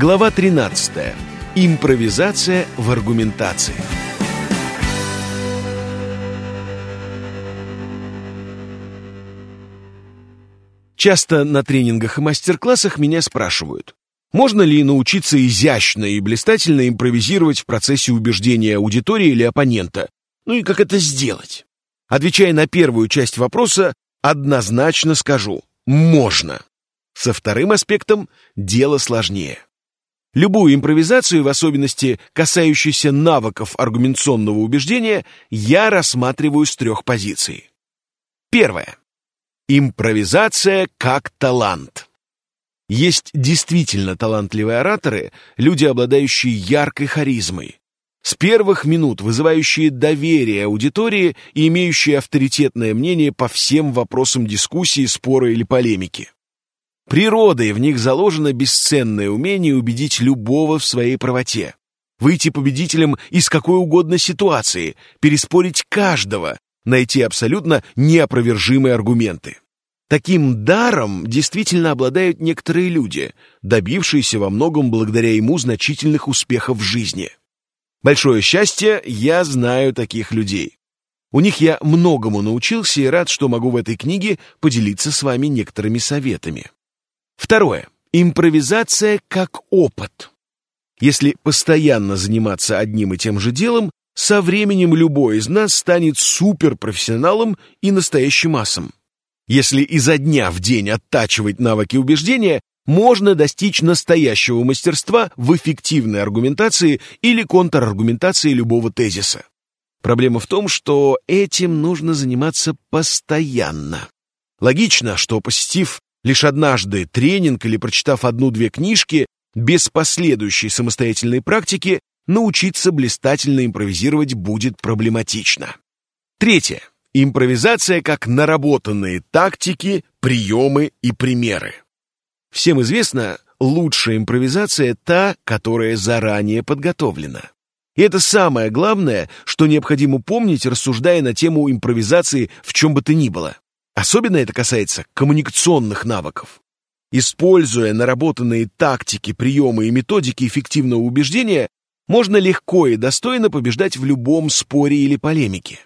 Глава 13. Импровизация в аргументации. Часто на тренингах и мастер-классах меня спрашивают, можно ли научиться изящно и блистательно импровизировать в процессе убеждения аудитории или оппонента? Ну и как это сделать? Отвечая на первую часть вопроса, однозначно скажу – можно. Со вторым аспектом дело сложнее. Любую импровизацию, в особенности касающуюся навыков аргументационного убеждения, я рассматриваю с трех позиций. Первое. Импровизация как талант. Есть действительно талантливые ораторы, люди, обладающие яркой харизмой, с первых минут вызывающие доверие аудитории и имеющие авторитетное мнение по всем вопросам дискуссии, спора или полемики. Природой в них заложено бесценное умение убедить любого в своей правоте, выйти победителем из какой угодно ситуации, переспорить каждого, найти абсолютно неопровержимые аргументы. Таким даром действительно обладают некоторые люди, добившиеся во многом благодаря ему значительных успехов в жизни. Большое счастье, я знаю таких людей. У них я многому научился и рад, что могу в этой книге поделиться с вами некоторыми советами. Второе. Импровизация как опыт. Если постоянно заниматься одним и тем же делом, со временем любой из нас станет суперпрофессионалом и настоящим массом. Если изо дня в день оттачивать навыки убеждения, можно достичь настоящего мастерства в эффективной аргументации или контраргументации любого тезиса. Проблема в том, что этим нужно заниматься постоянно. Логично, что посетив лишь однажды тренинг или прочитав одну-две книжки, без последующей самостоятельной практики научиться блистательно импровизировать будет проблематично. Третье. Импровизация как наработанные тактики, приемы и примеры. Всем известно, лучшая импровизация та, которая заранее подготовлена. И это самое главное, что необходимо помнить, рассуждая на тему импровизации в чем бы то ни было. Особенно это касается коммуникационных навыков. Используя наработанные тактики, приемы и методики эффективного убеждения, можно легко и достойно побеждать в любом споре или полемике.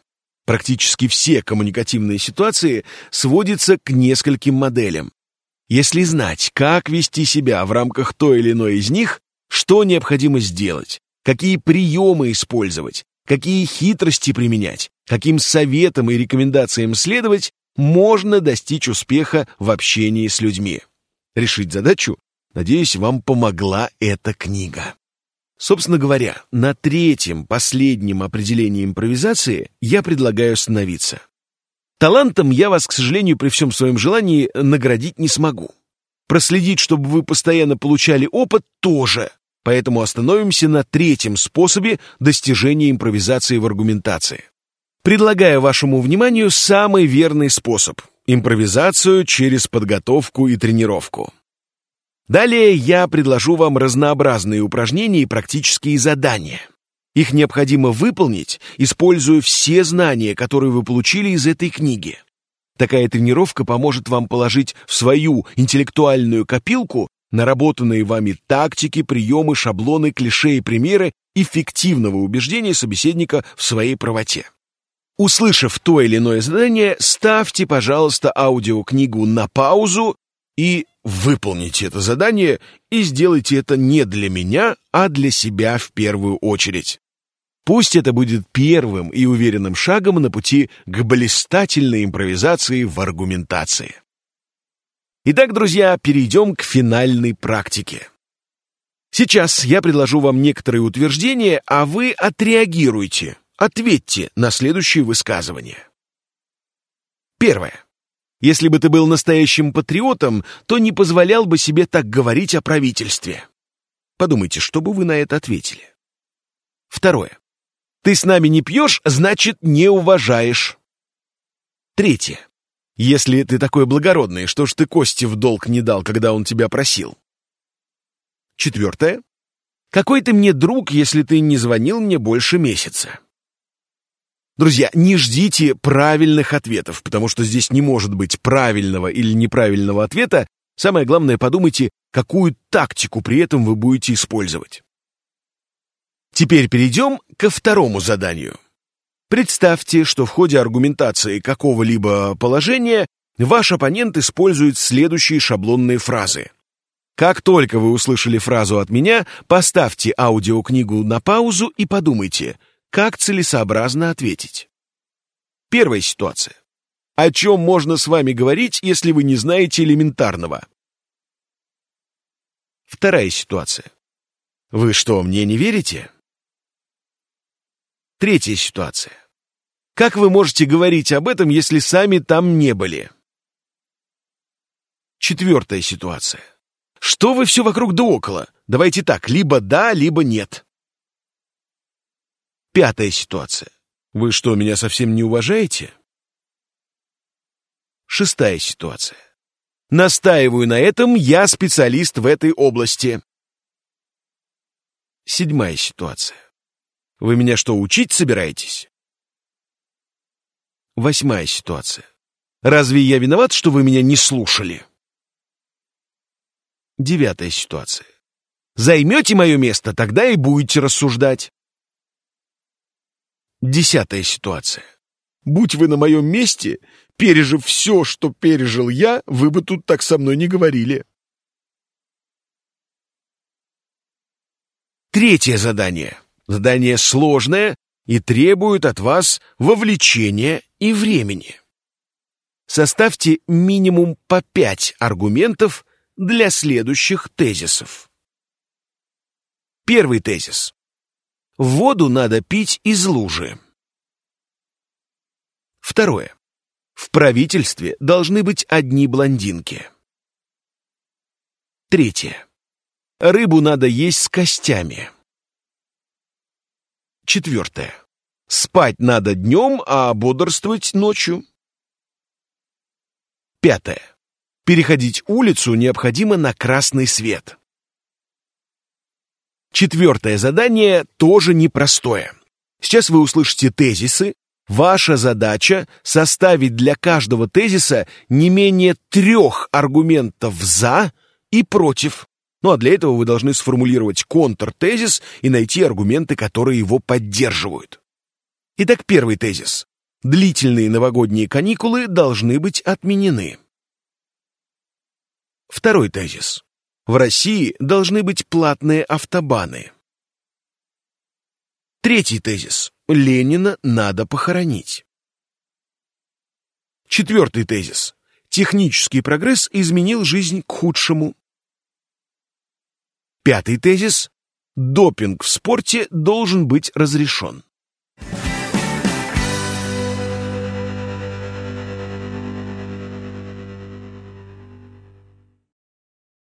Практически все коммуникативные ситуации сводятся к нескольким моделям. Если знать, как вести себя в рамках той или иной из них, что необходимо сделать, какие приемы использовать, какие хитрости применять, каким советам и рекомендациям следовать, можно достичь успеха в общении с людьми. Решить задачу, надеюсь, вам помогла эта книга. Собственно говоря, на третьем, последнем определении импровизации я предлагаю остановиться. Талантом я вас, к сожалению, при всем своем желании наградить не смогу. Проследить, чтобы вы постоянно получали опыт, тоже. Поэтому остановимся на третьем способе достижения импровизации в аргументации. Предлагаю вашему вниманию самый верный способ – импровизацию через подготовку и тренировку. Далее я предложу вам разнообразные упражнения и практические задания. Их необходимо выполнить, используя все знания, которые вы получили из этой книги. Такая тренировка поможет вам положить в свою интеллектуальную копилку наработанные вами тактики, приемы, шаблоны, клише и примеры эффективного убеждения собеседника в своей правоте. Услышав то или иное задание, ставьте, пожалуйста, аудиокнигу на паузу и выполните это задание, и сделайте это не для меня, а для себя в первую очередь. Пусть это будет первым и уверенным шагом на пути к блистательной импровизации в аргументации. Итак, друзья, перейдем к финальной практике. Сейчас я предложу вам некоторые утверждения, а вы отреагируйте, Ответьте на следующие высказывания. Первое. Если бы ты был настоящим патриотом, то не позволял бы себе так говорить о правительстве. Подумайте, что бы вы на это ответили. Второе. Ты с нами не пьешь, значит, не уважаешь. Третье. Если ты такой благородный, что ж ты Кости в долг не дал, когда он тебя просил? Четвертое. Какой ты мне друг, если ты не звонил мне больше месяца? Друзья, не ждите правильных ответов, потому что здесь не может быть правильного или неправильного ответа. Самое главное, подумайте, какую тактику при этом вы будете использовать. Теперь перейдем ко второму заданию. Представьте, что в ходе аргументации какого-либо положения ваш оппонент использует следующие шаблонные фразы. Как только вы услышали фразу от меня, поставьте аудиокнигу на паузу и подумайте, как целесообразно ответить. Первая ситуация. О чем можно с вами говорить, если вы не знаете элементарного? Вторая ситуация. Вы что, мне не верите? Третья ситуация. Как вы можете говорить об этом, если сами там не были? Четвертая ситуация. Что вы все вокруг да около? Давайте так, либо да, либо нет. Пятая ситуация. Вы что, меня совсем не уважаете? Шестая ситуация. Настаиваю на этом, я специалист в этой области. Седьмая ситуация. Вы меня что, учить собираетесь? Восьмая ситуация. Разве я виноват, что вы меня не слушали? Девятая ситуация. Займете мое место, тогда и будете рассуждать. Десятая ситуация. Будь вы на моем месте, пережив все, что пережил я, вы бы тут так со мной не говорили. Третье задание. Задание сложное и требует от вас вовлечения и времени. Составьте минимум по пять аргументов для следующих тезисов. Первый тезис. Воду надо пить из лужи. Второе. В правительстве должны быть одни блондинки. Третье. Рыбу надо есть с костями. Четвертое. Спать надо днем, а бодрствовать ночью. Пятое. Переходить улицу необходимо на красный свет. Четвертое задание тоже непростое. Сейчас вы услышите тезисы. Ваша задача — составить для каждого тезиса не менее трех аргументов «за» и «против». Ну а для этого вы должны сформулировать контртезис и найти аргументы, которые его поддерживают. Итак, первый тезис. Длительные новогодние каникулы должны быть отменены. Второй тезис. В России должны быть платные автобаны. Третий тезис. Ленина надо похоронить. Четвертый тезис. Технический прогресс изменил жизнь к худшему. Пятый тезис. Допинг в спорте должен быть разрешен.